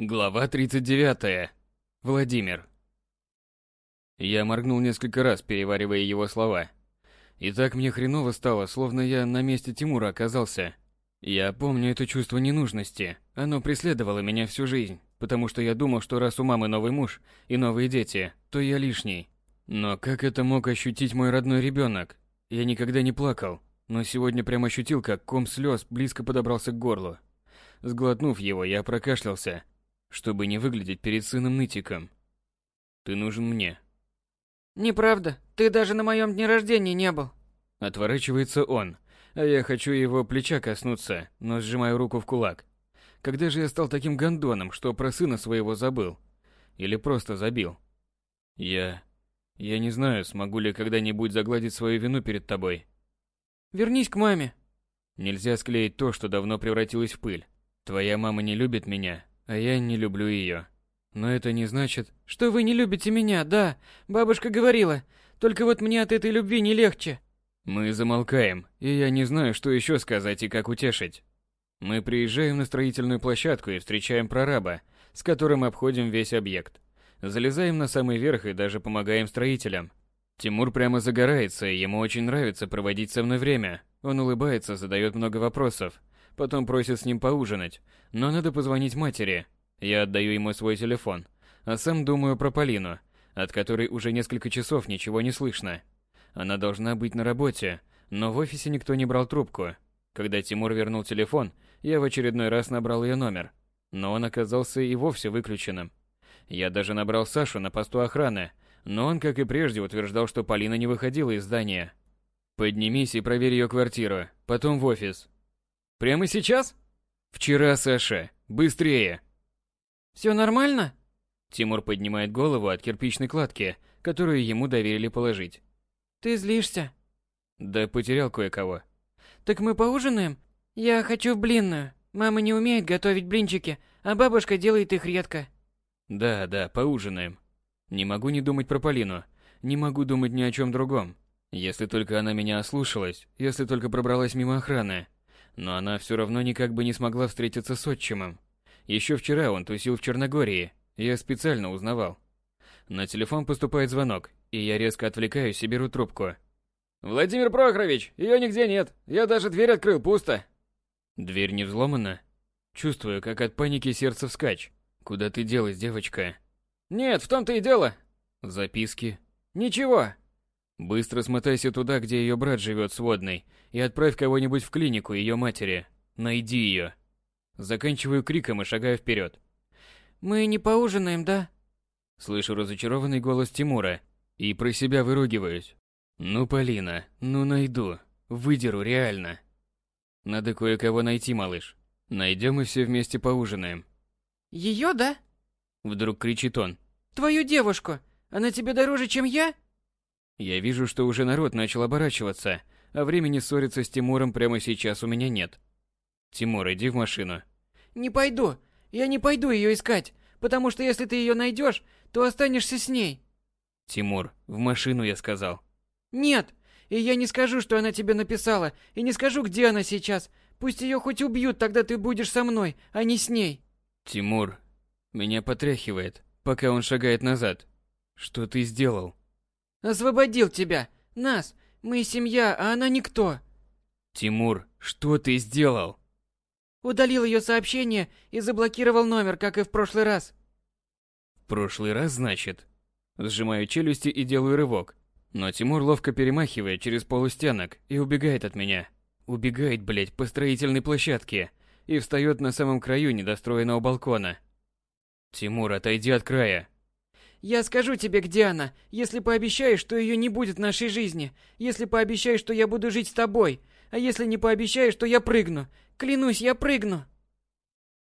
Глава 39. Владимир. Я моргнул несколько раз, переваривая его слова. И так мне хреново стало, словно я на месте Тимура оказался. Я помню это чувство ненужности. Оно преследовало меня всю жизнь, потому что я думал, что раз у мамы новый муж и новые дети, то я лишний. Но как это мог ощутить мой родной ребенок? Я никогда не плакал, но сегодня прямо ощутил, как ком слез близко подобрался к горлу. Сглотнув его, я прокашлялся чтобы не выглядеть перед сыном нытиком. Ты нужен мне. Неправда, ты даже на моем дне рождения не был. Отворачивается он, а я хочу его плеча коснуться, но сжимаю руку в кулак. Когда же я стал таким гондоном, что про сына своего забыл? Или просто забил? Я... Я не знаю, смогу ли когда-нибудь загладить свою вину перед тобой. Вернись к маме. Нельзя склеить то, что давно превратилось в пыль. Твоя мама не любит меня, а я не люблю ее. Но это не значит... Что вы не любите меня, да. Бабушка говорила. Только вот мне от этой любви не легче. Мы замолкаем, и я не знаю, что еще сказать и как утешить. Мы приезжаем на строительную площадку и встречаем прораба, с которым обходим весь объект. Залезаем на самый верх и даже помогаем строителям. Тимур прямо загорается, и ему очень нравится проводить со мной время. Он улыбается, задает много вопросов, Потом просит с ним поужинать. Но надо позвонить матери. Я отдаю ему свой телефон. А сам думаю про Полину, от которой уже несколько часов ничего не слышно. Она должна быть на работе, но в офисе никто не брал трубку. Когда Тимур вернул телефон, я в очередной раз набрал ее номер. Но он оказался и вовсе выключенным. Я даже набрал Сашу на посту охраны, но он, как и прежде, утверждал, что Полина не выходила из здания. Поднимись и проверь ее квартиру, потом в офис. Прямо сейчас? Вчера, Саша. Быстрее. Все нормально? Тимур поднимает голову от кирпичной кладки, которую ему доверили положить. Ты злишься? Да потерял кое-кого. Так мы поужинаем? Я хочу в блинную. Мама не умеет готовить блинчики, а бабушка делает их редко. Да, да, поужинаем. Не могу не думать про Полину. Не могу думать ни о чем другом. Если только она меня ослушалась, если только пробралась мимо охраны, но она все равно никак бы не смогла встретиться с отчимом. Еще вчера он тусил в Черногории, я специально узнавал. На телефон поступает звонок, и я резко отвлекаюсь и беру трубку. «Владимир Прохорович, ее нигде нет. Я даже дверь открыл, пусто». Дверь не взломана. Чувствую, как от паники сердце вскачь. Куда ты делась, девочка? Нет, в том-то и дело. Записки. Ничего. Быстро смотайся туда, где ее брат живет сводный, и отправь кого-нибудь в клинику ее матери. Найди ее. Заканчиваю криком и шагаю вперед. Мы не поужинаем, да? Слышу разочарованный голос Тимура и про себя выругиваюсь. Ну, Полина, ну найду. Выдеру, реально. Надо кое-кого найти, малыш. Найдем и все вместе поужинаем. Ее, да? Вдруг кричит он. Твою девушку. Она тебе дороже, чем я? Я вижу, что уже народ начал оборачиваться, а времени ссориться с Тимуром прямо сейчас у меня нет. Тимур, иди в машину. Не пойду. Я не пойду ее искать, потому что если ты ее найдешь, то останешься с ней. Тимур, в машину я сказал. Нет, и я не скажу, что она тебе написала, и не скажу, где она сейчас. Пусть ее хоть убьют, тогда ты будешь со мной, а не с ней. Тимур, меня потряхивает, пока он шагает назад. Что ты сделал? Освободил тебя, нас. Мы семья, а она никто. Тимур, что ты сделал? Удалил ее сообщение и заблокировал номер, как и в прошлый раз. В прошлый раз, значит? Сжимаю челюсти и делаю рывок. Но Тимур ловко перемахивает через полустенок и убегает от меня. Убегает, блядь, по строительной площадке и встает на самом краю недостроенного балкона. Тимур, отойди от края. Я скажу тебе, где она, если пообещаешь, что ее не будет в нашей жизни. Если пообещаешь, что я буду жить с тобой. А если не пообещаешь, что я прыгну. Клянусь, я прыгну.